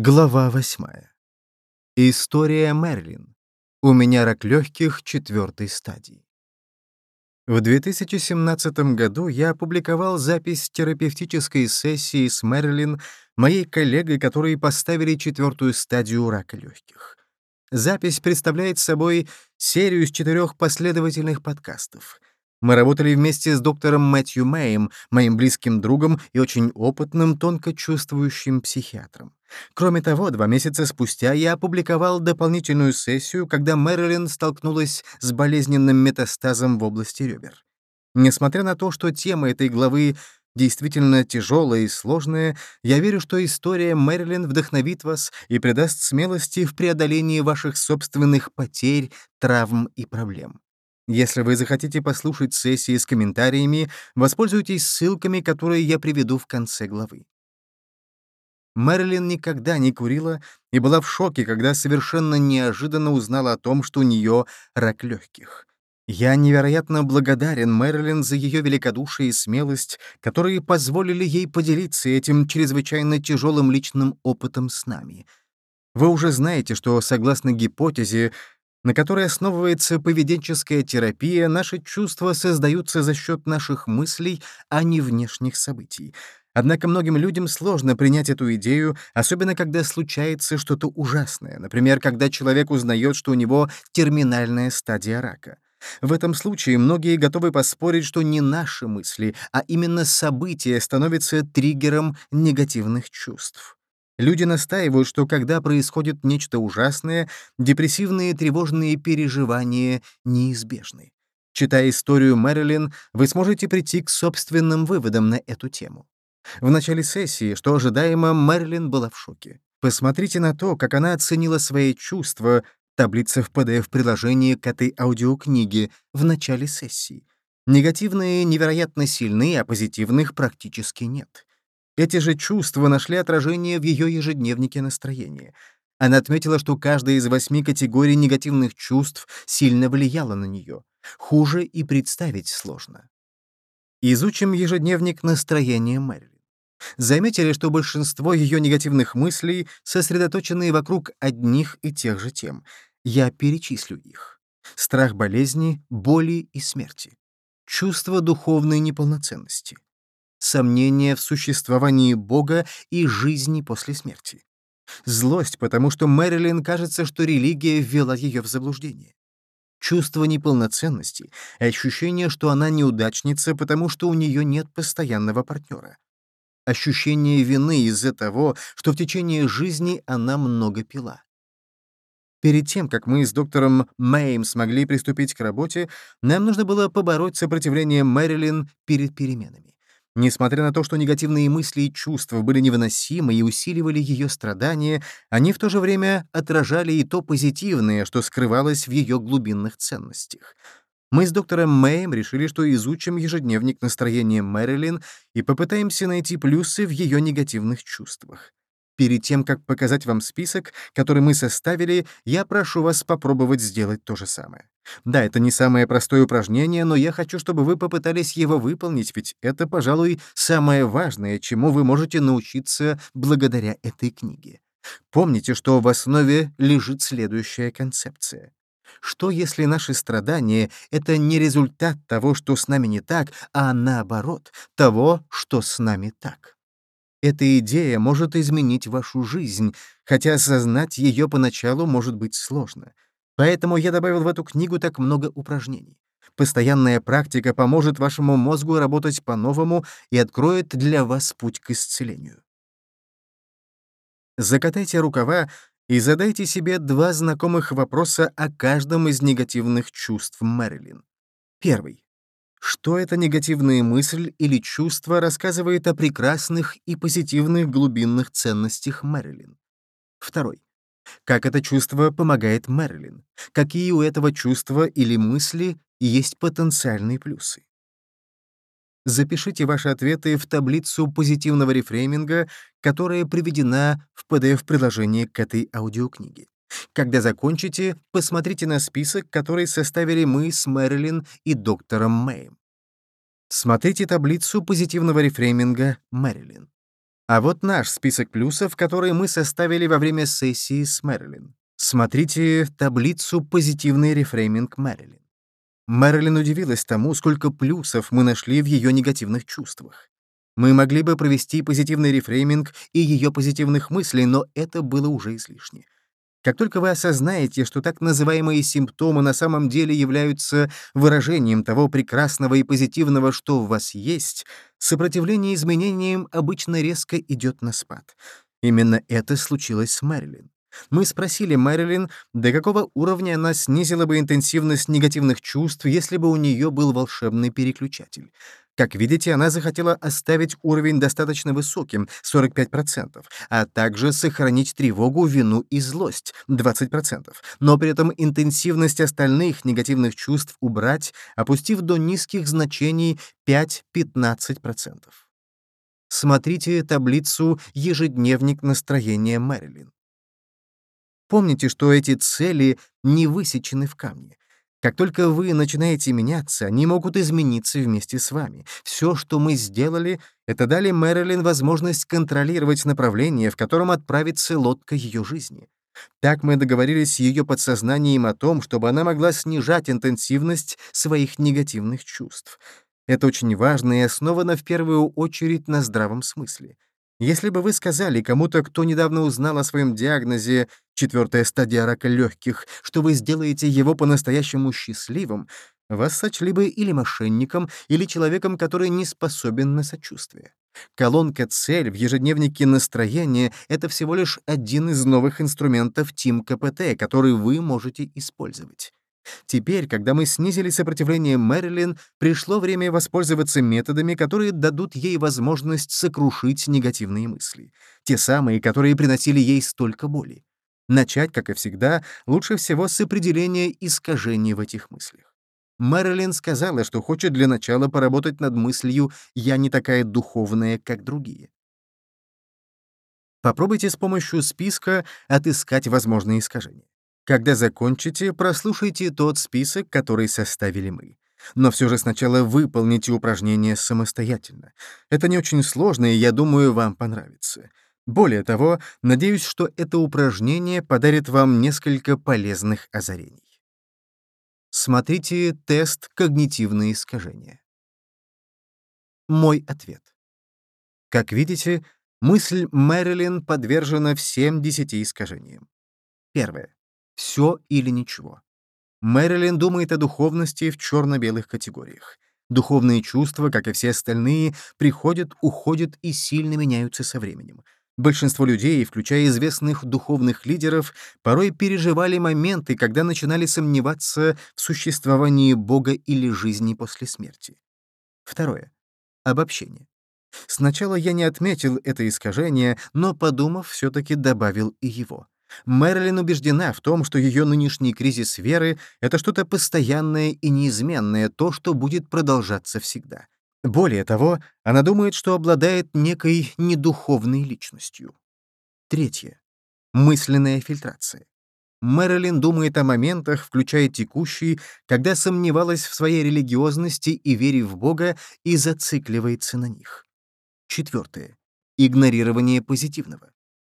Глава восьмая. История Мерлин. У меня рак легких четвертой стадии. В 2017 году я опубликовал запись терапевтической сессии с Мерлин, моей коллегой, которые поставили четвертую стадию рака легких. Запись представляет собой серию из четырех последовательных подкастов. Мы работали вместе с доктором Мэтью Мэем, моим близким другом и очень опытным, тонко чувствующим психиатром. Кроме того, два месяца спустя я опубликовал дополнительную сессию, когда Мэрилин столкнулась с болезненным метастазом в области ребер. Несмотря на то, что тема этой главы действительно тяжелая и сложная, я верю, что история Мэрилин вдохновит вас и придаст смелости в преодолении ваших собственных потерь, травм и проблем. Если вы захотите послушать сессии с комментариями, воспользуйтесь ссылками, которые я приведу в конце главы. Мэрилин никогда не курила и была в шоке, когда совершенно неожиданно узнала о том, что у нее рак легких. Я невероятно благодарен Мэрилин за ее великодушие и смелость, которые позволили ей поделиться этим чрезвычайно тяжелым личным опытом с нами. Вы уже знаете, что, согласно гипотезе, на которой основывается поведенческая терапия, наши чувства создаются за счет наших мыслей, а не внешних событий. Однако многим людям сложно принять эту идею, особенно когда случается что-то ужасное, например, когда человек узнает, что у него терминальная стадия рака. В этом случае многие готовы поспорить, что не наши мысли, а именно события становятся триггером негативных чувств. Люди настаивают, что когда происходит нечто ужасное, депрессивные тревожные переживания неизбежны. Читая историю Мэрилин, вы сможете прийти к собственным выводам на эту тему. В начале сессии, что ожидаемо, Мэрилин была в шоке. Посмотрите на то, как она оценила свои чувства, таблица в PDF-приложении к этой аудиокниге в начале сессии. Негативные невероятно сильны, а позитивных практически нет. Эти же чувства нашли отражение в ее ежедневнике настроения. Она отметила, что каждая из восьми категорий негативных чувств сильно влияла на нее. Хуже и представить сложно. Изучим ежедневник настроения Мэрилин. Заметили, что большинство ее негативных мыслей сосредоточены вокруг одних и тех же тем. Я перечислю их. Страх болезни, боли и смерти. Чувство духовной неполноценности сомнения в существовании Бога и жизни после смерти. Злость, потому что Мэрилин кажется, что религия ввела ее в заблуждение. Чувство неполноценности, ощущение, что она неудачница, потому что у нее нет постоянного партнера. Ощущение вины из-за того, что в течение жизни она много пила. Перед тем, как мы с доктором Мэйм смогли приступить к работе, нам нужно было побороть сопротивление Мэрилин перед переменами. Несмотря на то, что негативные мысли и чувства были невыносимы и усиливали ее страдания, они в то же время отражали и то позитивное, что скрывалось в ее глубинных ценностях. Мы с доктором Мэем решили, что изучим ежедневник настроения Мэрилин и попытаемся найти плюсы в ее негативных чувствах. Перед тем, как показать вам список, который мы составили, я прошу вас попробовать сделать то же самое. Да, это не самое простое упражнение, но я хочу, чтобы вы попытались его выполнить, ведь это, пожалуй, самое важное, чему вы можете научиться благодаря этой книге. Помните, что в основе лежит следующая концепция. Что если наши страдания — это не результат того, что с нами не так, а наоборот, того, что с нами так? Эта идея может изменить вашу жизнь, хотя осознать ее поначалу может быть сложно. Поэтому я добавил в эту книгу так много упражнений. Постоянная практика поможет вашему мозгу работать по-новому и откроет для вас путь к исцелению. Закатайте рукава и задайте себе два знакомых вопроса о каждом из негативных чувств Мэрилин. Первый. Что эта негативная мысль или чувство рассказывает о прекрасных и позитивных глубинных ценностях Мэрилин? Второй. Как это чувство помогает Мэрилин? Какие у этого чувства или мысли есть потенциальные плюсы? Запишите ваши ответы в таблицу позитивного рефрейминга, которая приведена в PDF-приложении к этой аудиокниге. Когда закончите, посмотрите на список, который составили мы с Мэрилин и доктором Мэем. Смотрите таблицу позитивного рефрейминга Мэрилин. А вот наш список плюсов, который мы составили во время сессии с Мэрилин. Смотрите таблицу «Позитивный рефрейминг Мэрилин». Мэрилин удивилась тому, сколько плюсов мы нашли в ее негативных чувствах. Мы могли бы провести позитивный рефрейминг и ее позитивных мыслей, но это было уже излишне. Как только вы осознаете, что так называемые симптомы на самом деле являются выражением того прекрасного и позитивного, что у вас есть, сопротивление изменениям обычно резко идет на спад. Именно это случилось с Мэрилин. Мы спросили Мэрилин, до какого уровня она снизила бы интенсивность негативных чувств, если бы у нее был волшебный переключатель. Как видите, она захотела оставить уровень достаточно высоким — 45%, а также сохранить тревогу, вину и злость — 20%, но при этом интенсивность остальных негативных чувств убрать, опустив до низких значений 5-15%. Смотрите таблицу «Ежедневник настроения Мэрилин». Помните, что эти цели не высечены в камне. Как только вы начинаете меняться, они могут измениться вместе с вами. Все, что мы сделали, это дали Мэрилин возможность контролировать направление, в котором отправится лодка ее жизни. Так мы договорились с ее подсознанием о том, чтобы она могла снижать интенсивность своих негативных чувств. Это очень важно и основано в первую очередь на здравом смысле. Если бы вы сказали кому-то, кто недавно узнал о своем диагнозе четвертая стадия рака легких, что вы сделаете его по-настоящему счастливым, вас сочли бы или мошенником, или человеком, который не способен на сочувствие. Колонка «Цель» в ежедневнике настроения — это всего лишь один из новых инструментов Team КПТ, который вы можете использовать. Теперь, когда мы снизили сопротивление Мэрилин, пришло время воспользоваться методами, которые дадут ей возможность сокрушить негативные мысли. Те самые, которые приносили ей столько боли. Начать, как и всегда, лучше всего с определения искажений в этих мыслях. Мэрилин сказала, что хочет для начала поработать над мыслью «я не такая духовная, как другие». Попробуйте с помощью списка отыскать возможные искажения. Когда закончите, прослушайте тот список, который составили мы. Но все же сначала выполните упражнение самостоятельно. Это не очень сложно, и я думаю, вам понравится. Более того, надеюсь, что это упражнение подарит вам несколько полезных озарений. Смотрите тест «Когнитивные искажения». Мой ответ. Как видите, мысль Мэрилин подвержена всем десяти искажениям. Первое. Все или ничего. Мэрилин думает о духовности в черно-белых категориях. Духовные чувства, как и все остальные, приходят, уходят и сильно меняются со временем. Большинство людей, включая известных духовных лидеров, порой переживали моменты, когда начинали сомневаться в существовании Бога или жизни после смерти. Второе. Обобщение. Сначала я не отметил это искажение, но, подумав, все-таки добавил и его. Мэрилин убеждена в том, что ее нынешний кризис веры — это что-то постоянное и неизменное, то, что будет продолжаться всегда. Более того, она думает, что обладает некой недуховной личностью. Третье. Мысленная фильтрация. Мэрилин думает о моментах, включая текущий, когда сомневалась в своей религиозности и вере в Бога и зацикливается на них. Четвертое. Игнорирование позитивного.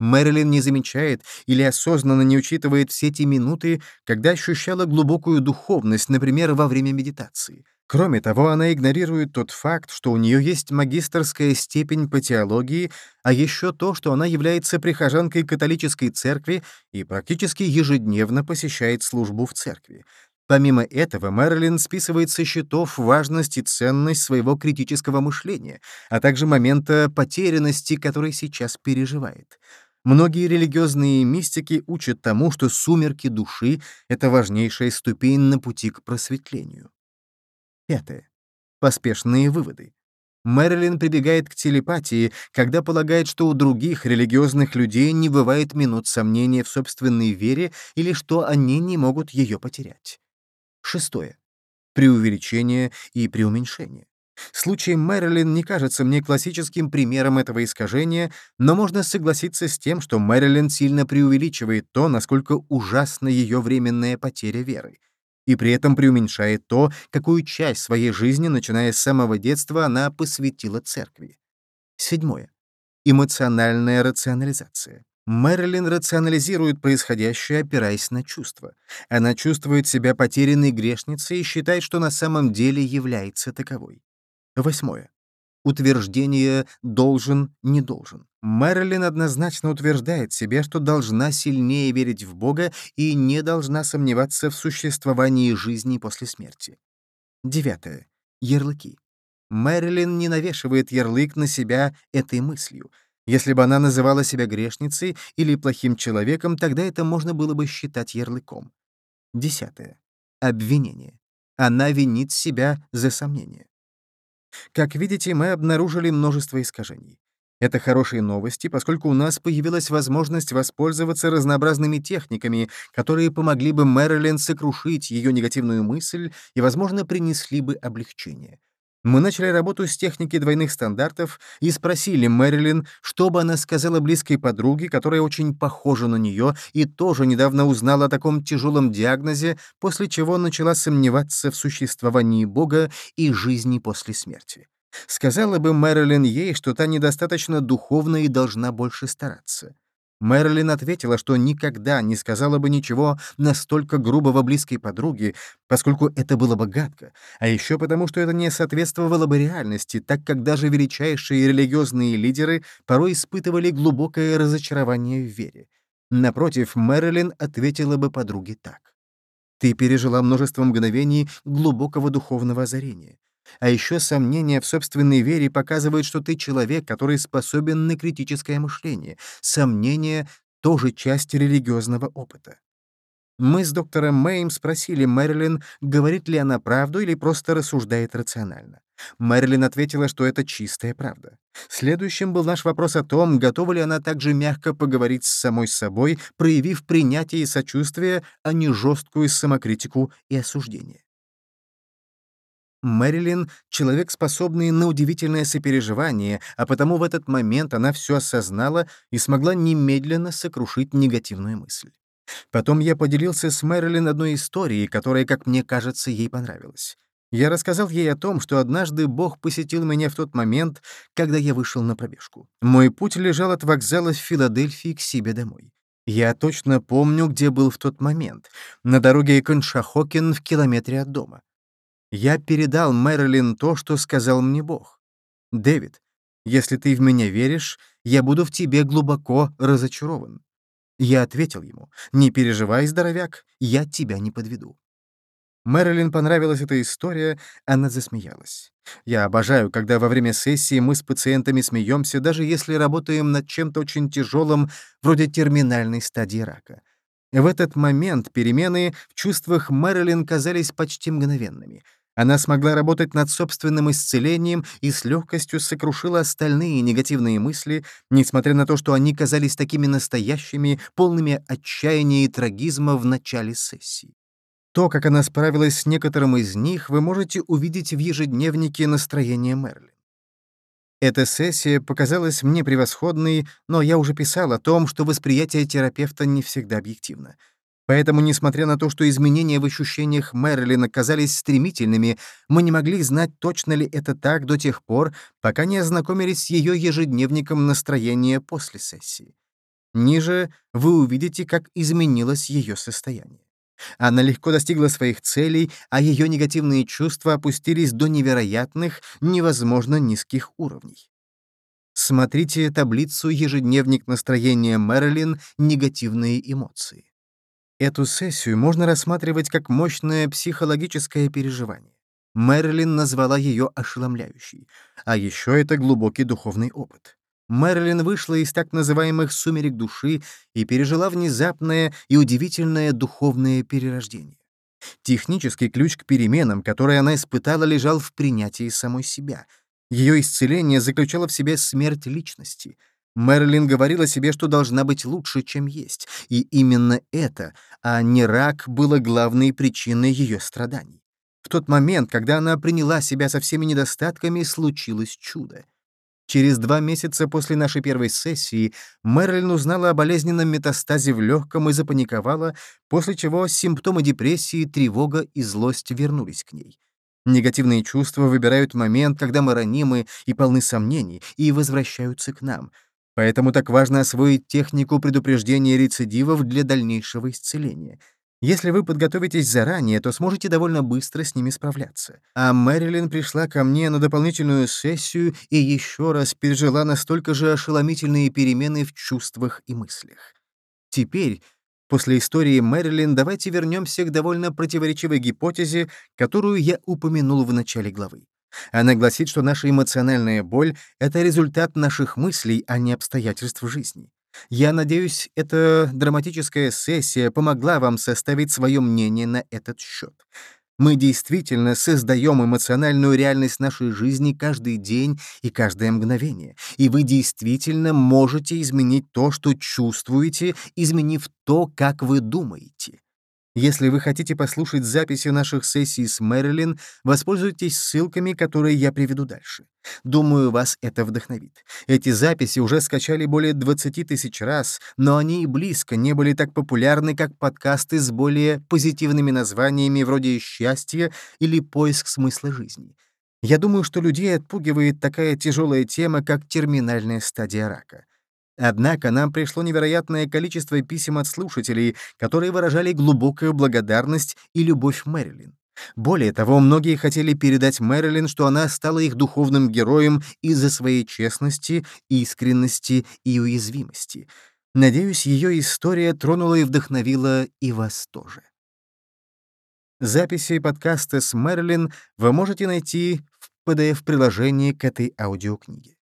Мэрилин не замечает или осознанно не учитывает все те минуты, когда ощущала глубокую духовность, например, во время медитации. Кроме того, она игнорирует тот факт, что у нее есть магистрская степень по теологии, а еще то, что она является прихожанкой католической церкви и практически ежедневно посещает службу в церкви. Помимо этого, Мэрилин списывает со счетов важность и ценность своего критического мышления, а также момента потерянности, который сейчас переживает. Многие религиозные мистики учат тому, что сумерки души — это важнейшая ступень на пути к просветлению. Пятое. Поспешные выводы. Мэрилин прибегает к телепатии, когда полагает, что у других религиозных людей не бывает минут сомнения в собственной вере или что они не могут ее потерять. Шестое. Преувеличение и преуменьшение. Случай Мэрилин не кажется мне классическим примером этого искажения, но можно согласиться с тем, что Мэрилин сильно преувеличивает то, насколько ужасна ее временная потеря веры, и при этом преуменьшает то, какую часть своей жизни, начиная с самого детства, она посвятила церкви. Седьмое. Эмоциональная рационализация. Мэрилин рационализирует происходящее, опираясь на чувства. Она чувствует себя потерянной грешницей и считает, что на самом деле является таковой. Восьмое. Утверждение «должен», «не должен». Мэрилин однозначно утверждает себе, что должна сильнее верить в Бога и не должна сомневаться в существовании жизни после смерти. Девятое. Ярлыки. Мэрилин не навешивает ярлык на себя этой мыслью. Если бы она называла себя грешницей или плохим человеком, тогда это можно было бы считать ярлыком. Десятое. Обвинение. Она винит себя за сомнение. Как видите, мы обнаружили множество искажений. Это хорошие новости, поскольку у нас появилась возможность воспользоваться разнообразными техниками, которые помогли бы Мэрилин сокрушить ее негативную мысль и, возможно, принесли бы облегчение. Мы начали работу с техники двойных стандартов и спросили Мэрилин, что бы она сказала близкой подруге, которая очень похожа на нее и тоже недавно узнала о таком тяжелом диагнозе, после чего начала сомневаться в существовании Бога и жизни после смерти. Сказала бы Мэрилин ей, что та недостаточно духовна и должна больше стараться. Мэрилин ответила, что никогда не сказала бы ничего настолько грубого близкой подруге, поскольку это было бы гадко, а еще потому, что это не соответствовало бы реальности, так как даже величайшие религиозные лидеры порой испытывали глубокое разочарование в вере. Напротив, Мэрилин ответила бы подруге так. «Ты пережила множество мгновений глубокого духовного озарения. А еще сомнения в собственной вере показывают, что ты человек, который способен на критическое мышление. Сомнения — тоже часть религиозного опыта. Мы с доктором Мэйм спросили Мэрилин, говорит ли она правду или просто рассуждает рационально. Мэрилин ответила, что это чистая правда. Следующим был наш вопрос о том, готова ли она также мягко поговорить с самой собой, проявив принятие и сочувствие, а не жесткую самокритику и осуждение. Мэрилин — человек, способный на удивительное сопереживание, а потому в этот момент она все осознала и смогла немедленно сокрушить негативную мысль. Потом я поделился с Мэрилин одной историей, которая, как мне кажется, ей понравилась. Я рассказал ей о том, что однажды Бог посетил меня в тот момент, когда я вышел на пробежку. Мой путь лежал от вокзала в Филадельфии к себе домой. Я точно помню, где был в тот момент. На дороге Коншахокин в километре от дома. Я передал Мэрилин то, что сказал мне Бог. «Дэвид, если ты в меня веришь, я буду в тебе глубоко разочарован». Я ответил ему, «Не переживай, здоровяк, я тебя не подведу». Мэрилин понравилась эта история, она засмеялась. Я обожаю, когда во время сессии мы с пациентами смеемся, даже если работаем над чем-то очень тяжелым, вроде терминальной стадии рака. В этот момент перемены в чувствах Мэрилин казались почти мгновенными — она смогла работать над собственным исцелением и с легкостью сокрушила остальные негативные мысли, несмотря на то, что они казались такими настоящими, полными отчаяния и трагизма в начале сессии. То, как она справилась с некоторым из них, вы можете увидеть в ежедневнике настроения Мерлин. Эта сессия показалась мне превосходной, но я уже писал о том, что восприятие терапевта не всегда объективно. Поэтому, несмотря на то, что изменения в ощущениях Мэрилин оказались стремительными, мы не могли знать, точно ли это так до тех пор, пока не ознакомились с ее ежедневником настроения после сессии. Ниже вы увидите, как изменилось ее состояние. Она легко достигла своих целей, а ее негативные чувства опустились до невероятных, невозможно низких уровней. Смотрите таблицу «Ежедневник настроения Мэрилин. Негативные эмоции». Эту сессию можно рассматривать как мощное психологическое переживание. Мэрилин назвала ее ошеломляющей. А еще это глубокий духовный опыт. Мэрилин вышла из так называемых «сумерек души» и пережила внезапное и удивительное духовное перерождение. Технический ключ к переменам, которые она испытала, лежал в принятии самой себя. Ее исцеление заключало в себе смерть личности — Мэрилин говорила себе, что должна быть лучше, чем есть, и именно это, а не рак, было главной причиной ее страданий. В тот момент, когда она приняла себя со всеми недостатками, случилось чудо. Через два месяца после нашей первой сессии Мэрилин узнала о болезненном метастазе в легком и запаниковала, после чего симптомы депрессии, тревога и злость вернулись к ней. Негативные чувства выбирают момент, когда мы ранимы и полны сомнений, и возвращаются к нам — Поэтому так важно освоить технику предупреждения рецидивов для дальнейшего исцеления. Если вы подготовитесь заранее, то сможете довольно быстро с ними справляться. А Мэрилин пришла ко мне на дополнительную сессию и еще раз пережила настолько же ошеломительные перемены в чувствах и мыслях. Теперь, после истории Мэрилин, давайте вернемся к довольно противоречивой гипотезе, которую я упомянул в начале главы. Она гласит, что наша эмоциональная боль — это результат наших мыслей, а не обстоятельств жизни. Я надеюсь, эта драматическая сессия помогла вам составить свое мнение на этот счет. Мы действительно создаем эмоциональную реальность нашей жизни каждый день и каждое мгновение. И вы действительно можете изменить то, что чувствуете, изменив то, как вы думаете. Если вы хотите послушать записи наших сессий с Мэрилин, воспользуйтесь ссылками, которые я приведу дальше. Думаю, вас это вдохновит. Эти записи уже скачали более 20 тысяч раз, но они и близко не были так популярны, как подкасты с более позитивными названиями вроде «Счастье» или «Поиск смысла жизни». Я думаю, что людей отпугивает такая тяжелая тема, как терминальная стадия рака. Однако нам пришло невероятное количество писем от слушателей, которые выражали глубокую благодарность и любовь Мэрилин. Более того, многие хотели передать Мэрилин, что она стала их духовным героем из-за своей честности, искренности и уязвимости. Надеюсь, ее история тронула и вдохновила и вас тоже. Записи подкаста с Мэрилин вы можете найти в PDF-приложении к этой аудиокниге.